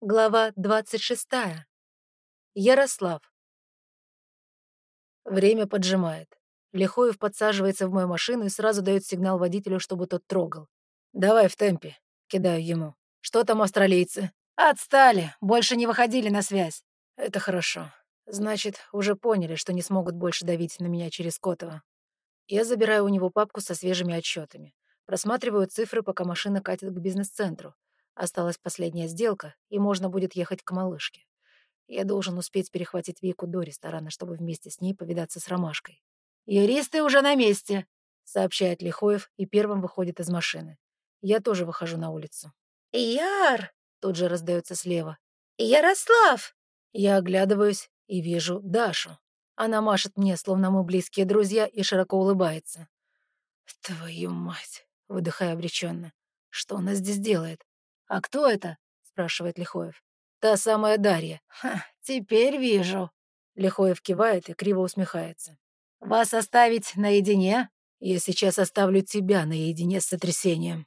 Глава 26. Ярослав. Время поджимает. Лихоев подсаживается в мою машину и сразу дает сигнал водителю, чтобы тот трогал. «Давай в темпе», — кидаю ему. «Что там австралийцы?» «Отстали, больше не выходили на связь». «Это хорошо. Значит, уже поняли, что не смогут больше давить на меня через Котова». Я забираю у него папку со свежими отчетами. Просматриваю цифры, пока машина катит к бизнес-центру. Осталась последняя сделка, и можно будет ехать к малышке. Я должен успеть перехватить Вику до ресторана, чтобы вместе с ней повидаться с Ромашкой. «Юристы уже на месте», — сообщает Лихоев и первым выходит из машины. Я тоже выхожу на улицу. «Яр!» — тут же раздается слева. «Ярослав!» Я оглядываюсь и вижу Дашу. Она машет мне, словно мы близкие друзья, и широко улыбается. «Твою мать!» — выдыхая обреченно. «Что она здесь делает?» «А кто это?» — спрашивает Лихоев. «Та самая Дарья». «Ха, теперь вижу». Лихоев кивает и криво усмехается. «Вас оставить наедине?» «Я сейчас оставлю тебя наедине с сотрясением».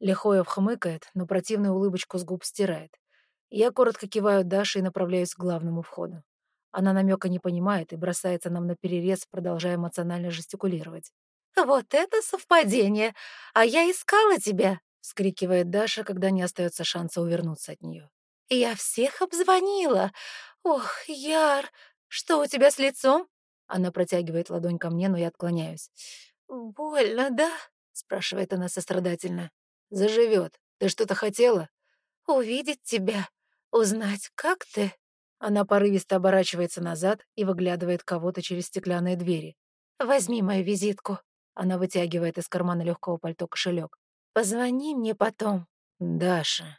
Лихоев хмыкает, но противную улыбочку с губ стирает. Я коротко киваю Даше и направляюсь к главному входу. Она намека не понимает и бросается нам на перерез, продолжая эмоционально жестикулировать. «Вот это совпадение! А я искала тебя!» Вскрикивает Даша, когда не остается шанса увернуться от нее. «Я всех обзвонила! Ох, Яр, что у тебя с лицом?» Она протягивает ладонь ко мне, но я отклоняюсь. «Больно, да?» — спрашивает она сострадательно. «Заживет. Ты что-то хотела?» «Увидеть тебя. Узнать, как ты?» Она порывисто оборачивается назад и выглядывает кого-то через стеклянные двери. «Возьми мою визитку». Она вытягивает из кармана легкого пальто кошелек. Позвони мне потом. Даша.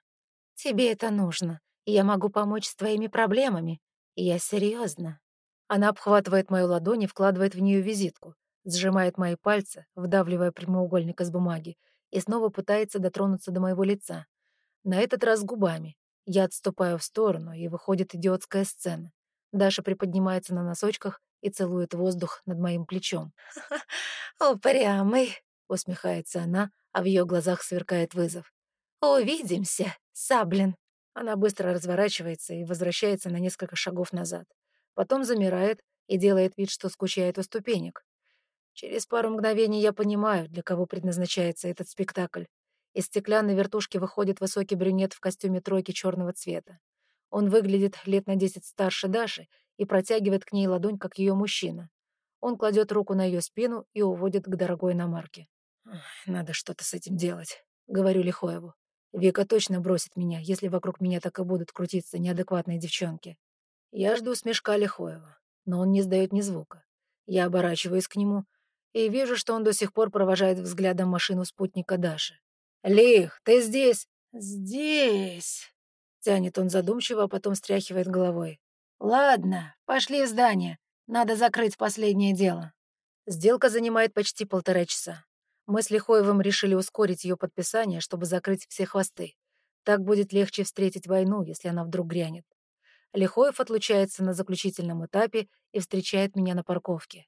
Тебе это нужно. Я могу помочь с твоими проблемами. Я серьезно. Она обхватывает мою ладонь и вкладывает в нее визитку, сжимает мои пальцы, вдавливая прямоугольник из бумаги, и снова пытается дотронуться до моего лица. На этот раз губами. Я отступаю в сторону, и выходит идиотская сцена. Даша приподнимается на носочках и целует воздух над моим плечом. «Упрямый», — усмехается она, а в ее глазах сверкает вызов. «Увидимся, Саблин!» Она быстро разворачивается и возвращается на несколько шагов назад. Потом замирает и делает вид, что скучает у ступенек. Через пару мгновений я понимаю, для кого предназначается этот спектакль. Из стеклянной вертушки выходит высокий брюнет в костюме тройки черного цвета. Он выглядит лет на десять старше Даши и протягивает к ней ладонь, как ее мужчина. Он кладет руку на ее спину и уводит к дорогой иномарке. «Надо что-то с этим делать», — говорю Лихоеву. «Вика точно бросит меня, если вокруг меня так и будут крутиться неадекватные девчонки». Я жду смешка Лихоева, но он не сдает ни звука. Я оборачиваюсь к нему и вижу, что он до сих пор провожает взглядом машину спутника Даши. «Лих, ты здесь?» «Здесь», — тянет он задумчиво, а потом стряхивает головой. «Ладно, пошли в здание. Надо закрыть последнее дело». Сделка занимает почти полтора часа. Мы с Лихоевым решили ускорить ее подписание, чтобы закрыть все хвосты. Так будет легче встретить войну, если она вдруг грянет. Лихоев отлучается на заключительном этапе и встречает меня на парковке.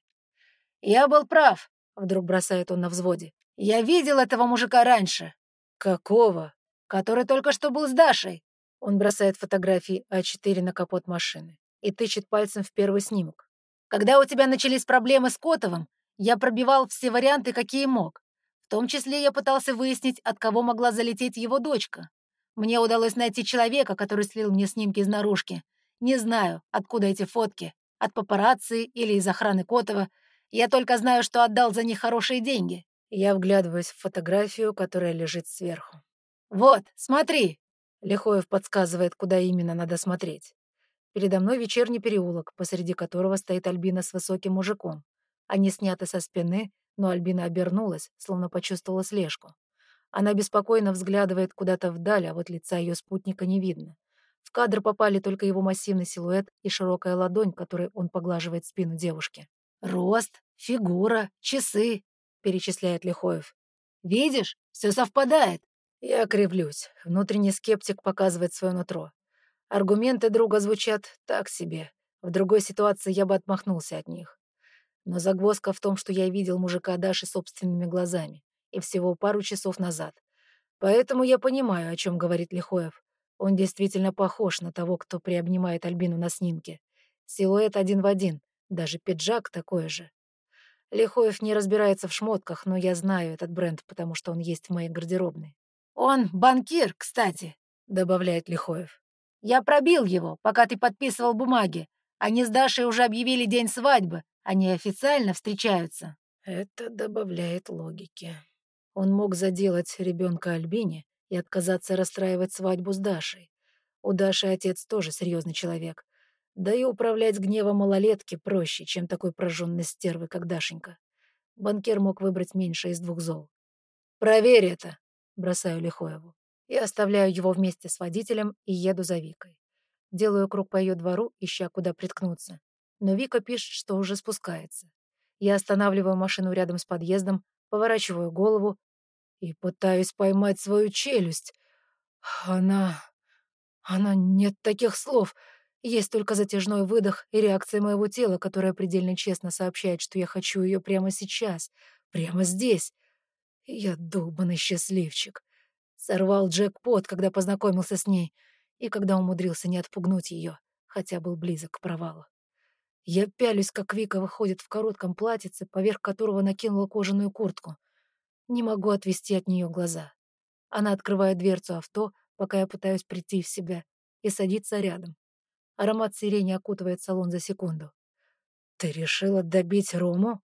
«Я был прав», — вдруг бросает он на взводе. «Я видел этого мужика раньше». «Какого?» «Который только что был с Дашей». Он бросает фотографии А4 на капот машины и тычет пальцем в первый снимок. «Когда у тебя начались проблемы с Котовым, я пробивал все варианты, какие мог. В том числе я пытался выяснить, от кого могла залететь его дочка. Мне удалось найти человека, который слил мне снимки из наружки. Не знаю, откуда эти фотки. От папарацци или из охраны Котова. Я только знаю, что отдал за них хорошие деньги. Я вглядываюсь в фотографию, которая лежит сверху. «Вот, смотри!» Лихоев подсказывает, куда именно надо смотреть. Передо мной вечерний переулок, посреди которого стоит Альбина с высоким мужиком. Они сняты со спины, но Альбина обернулась, словно почувствовала слежку. Она беспокойно взглядывает куда-то вдаль, а вот лица ее спутника не видно. В кадр попали только его массивный силуэт и широкая ладонь, которой он поглаживает спину девушки. «Рост, фигура, часы», — перечисляет Лихоев. «Видишь, все совпадает». Я кривлюсь. Внутренний скептик показывает свое нутро. Аргументы друга звучат так себе. В другой ситуации я бы отмахнулся от них. Но загвоздка в том, что я видел мужика Даши собственными глазами, и всего пару часов назад. Поэтому я понимаю, о чем говорит Лихоев. Он действительно похож на того, кто приобнимает Альбину на снимке. Силуэт один в один, даже пиджак такой же. Лихоев не разбирается в шмотках, но я знаю этот бренд, потому что он есть в моей гардеробной. «Он банкир, кстати», — добавляет Лихоев. «Я пробил его, пока ты подписывал бумаги. Они с Дашей уже объявили день свадьбы. Они официально встречаются». Это добавляет логики. Он мог заделать ребенка Альбине и отказаться расстраивать свадьбу с Дашей. У Даши отец тоже серьезный человек. Да и управлять гневом малолетки проще, чем такой прожженной стервы, как Дашенька. Банкир мог выбрать меньше из двух зол. «Проверь это!» — бросаю Лихоеву. Я оставляю его вместе с водителем и еду за Викой. Делаю круг по ее двору, ища, куда приткнуться. Но Вика пишет, что уже спускается. Я останавливаю машину рядом с подъездом, поворачиваю голову и пытаюсь поймать свою челюсть. Она... Она... Нет таких слов. Есть только затяжной выдох и реакция моего тела, которая предельно честно сообщает, что я хочу ее прямо сейчас, прямо здесь. я долбанный счастливчик. Сорвал джекпот, когда познакомился с ней, и когда умудрился не отпугнуть ее, хотя был близок к провалу. Я пялюсь, как Вика выходит в коротком платьице, поверх которого накинула кожаную куртку. Не могу отвести от нее глаза. Она открывает дверцу авто, пока я пытаюсь прийти в себя, и садится рядом. Аромат сирени окутывает салон за секунду. «Ты решила добить Рому?»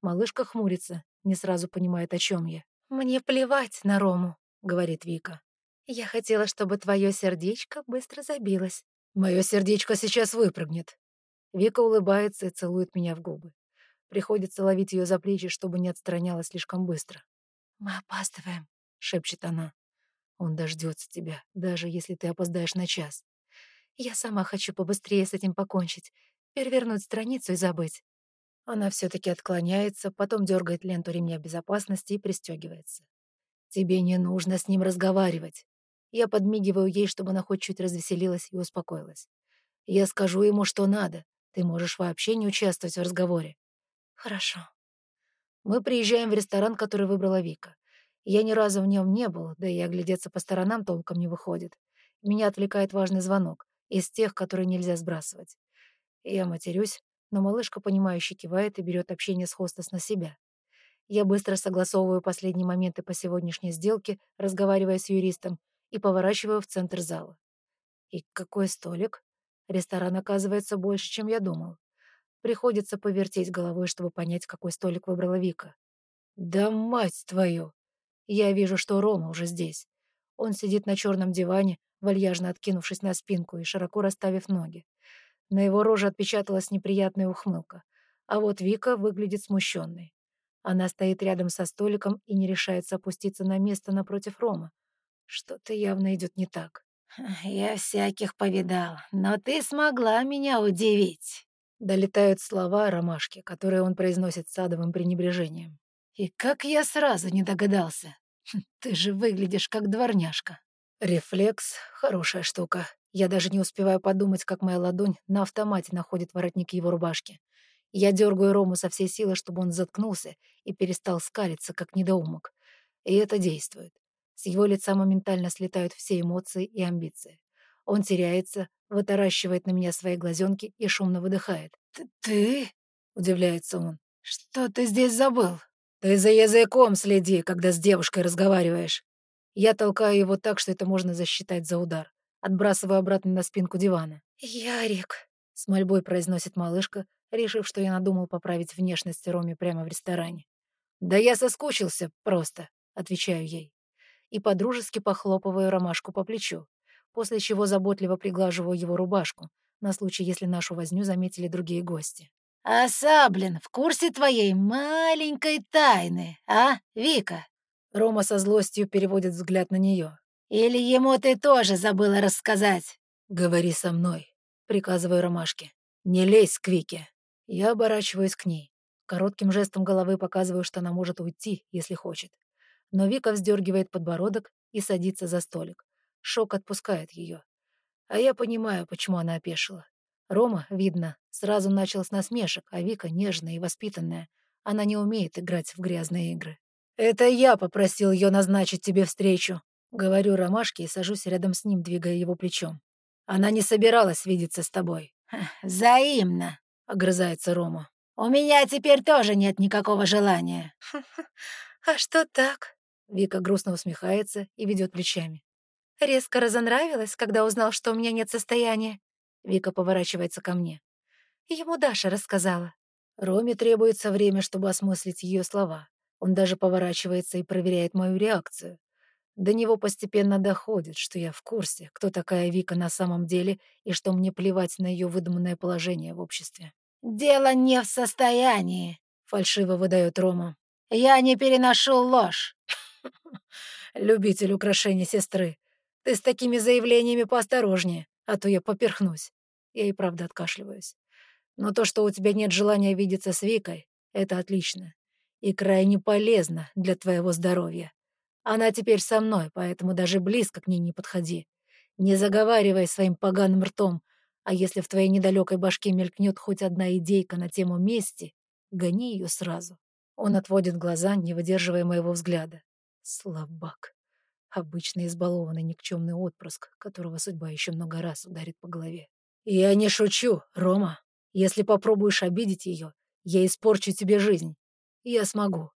Малышка хмурится, не сразу понимает, о чем я. «Мне плевать на Рому», — говорит Вика. «Я хотела, чтобы твое сердечко быстро забилось». «Мое сердечко сейчас выпрыгнет». Вика улыбается и целует меня в губы. Приходится ловить ее за плечи, чтобы не отстранялась слишком быстро. «Мы опаздываем», — шепчет она. «Он дождется тебя, даже если ты опоздаешь на час». Я сама хочу побыстрее с этим покончить, перевернуть страницу и забыть. Она все-таки отклоняется, потом дергает ленту ремня безопасности и пристегивается. Тебе не нужно с ним разговаривать. Я подмигиваю ей, чтобы она хоть чуть развеселилась и успокоилась. Я скажу ему, что надо. Ты можешь вообще не участвовать в разговоре. Хорошо. Мы приезжаем в ресторан, который выбрала Вика. Я ни разу в нем не был, да и оглядеться по сторонам толком не выходит. Меня отвлекает важный звонок из тех, которые нельзя сбрасывать. Я матерюсь, но малышка, понимающе кивает и берет общение с хостес на себя. Я быстро согласовываю последние моменты по сегодняшней сделке, разговаривая с юристом, и поворачиваю в центр зала. И какой столик? Ресторан оказывается больше, чем я думал. Приходится повертеть головой, чтобы понять, какой столик выбрала Вика. Да мать твою! Я вижу, что Рома уже здесь. Он сидит на черном диване, вальяжно откинувшись на спинку и широко расставив ноги. На его роже отпечаталась неприятная ухмылка. А вот Вика выглядит смущенной. Она стоит рядом со столиком и не решается опуститься на место напротив Рома. Что-то явно идет не так. «Я всяких повидал, но ты смогла меня удивить», — долетают слова ромашки, которые он произносит садовым пренебрежением. «И как я сразу не догадался. Хм, ты же выглядишь как дворняжка». Рефлекс — хорошая штука. Я даже не успеваю подумать, как моя ладонь на автомате находит воротник его рубашки. Я дергаю Рому со всей силы, чтобы он заткнулся и перестал скалиться, как недоумок. И это действует. С его лица моментально слетают все эмоции и амбиции. Он теряется, вытаращивает на меня свои глазенки и шумно выдыхает. «Ты?» — удивляется он. «Что ты здесь забыл?» «Ты за языком следи, когда с девушкой разговариваешь. Я толкаю его так, что это можно засчитать за удар. Отбрасываю обратно на спинку дивана. «Ярик», — с мольбой произносит малышка, решив, что я надумал поправить внешность Роме прямо в ресторане. «Да я соскучился просто», — отвечаю ей. И подружески похлопываю ромашку по плечу, после чего заботливо приглаживаю его рубашку, на случай, если нашу возню заметили другие гости. «А Саблин в курсе твоей маленькой тайны, а, Вика?» Рома со злостью переводит взгляд на нее. «Или ему ты тоже забыла рассказать?» «Говори со мной», — приказываю Ромашке. «Не лезь к Вике». Я оборачиваюсь к ней. Коротким жестом головы показываю, что она может уйти, если хочет. Но Вика вздергивает подбородок и садится за столик. Шок отпускает ее. А я понимаю, почему она опешила. Рома, видно, сразу начал с насмешек, а Вика нежная и воспитанная. Она не умеет играть в грязные игры. «Это я попросил ее назначить тебе встречу», — Говорю ромашке и сажусь рядом с ним, двигая его плечом. Она не собиралась видеться с тобой. «Взаимно», — огрызается Рома. «У меня теперь тоже нет никакого желания». «А что так?» Вика грустно усмехается и ведет плечами. «Резко разонравилась, когда узнал, что у меня нет состояния?» Вика поворачивается ко мне. Ему Даша рассказала. Роме требуется время, чтобы осмыслить ее слова. Он даже поворачивается и проверяет мою реакцию. До него постепенно доходит, что я в курсе, кто такая Вика на самом деле и что мне плевать на ее выдуманное положение в обществе. «Дело не в состоянии», — фальшиво выдает Рома. «Я не переношу ложь». «Любитель украшений сестры, ты с такими заявлениями поосторожнее, а то я поперхнусь». Я и правда откашливаюсь. Но то, что у тебя нет желания видеться с Викой, это отлично. И крайне полезно для твоего здоровья. Она теперь со мной, поэтому даже близко к ней не подходи. Не заговаривай своим поганым ртом, а если в твоей недалекой башке мелькнет хоть одна идейка на тему мести, гони ее сразу. Он отводит глаза, не выдерживая моего взгляда. Слабак. Обычный избалованный никчемный отпрыск, которого судьба еще много раз ударит по голове. «Я не шучу, Рома. Если попробуешь обидеть ее, я испорчу тебе жизнь. Я смогу.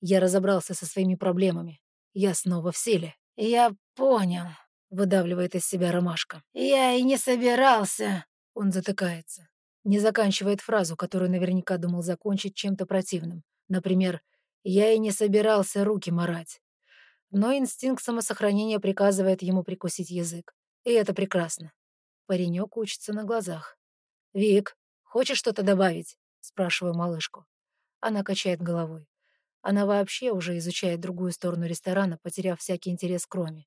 Я разобрался со своими проблемами. Я снова в силе. «Я понял», — выдавливает из себя ромашка. «Я и не собирался». Он затыкается. Не заканчивает фразу, которую наверняка думал закончить чем-то противным. Например, «Я и не собирался руки марать». Но инстинкт самосохранения приказывает ему прикусить язык. И это прекрасно. Паренек учится на глазах. «Вик, хочешь что-то добавить?» — спрашиваю малышку. Она качает головой. Она вообще уже изучает другую сторону ресторана, потеряв всякий интерес к Роме.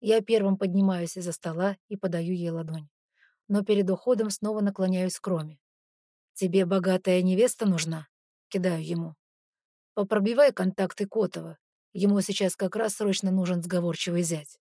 Я первым поднимаюсь из-за стола и подаю ей ладонь. Но перед уходом снова наклоняюсь к Роме. «Тебе богатая невеста нужна?» — кидаю ему. «Попробивай контакты Котова. Ему сейчас как раз срочно нужен сговорчивый зять».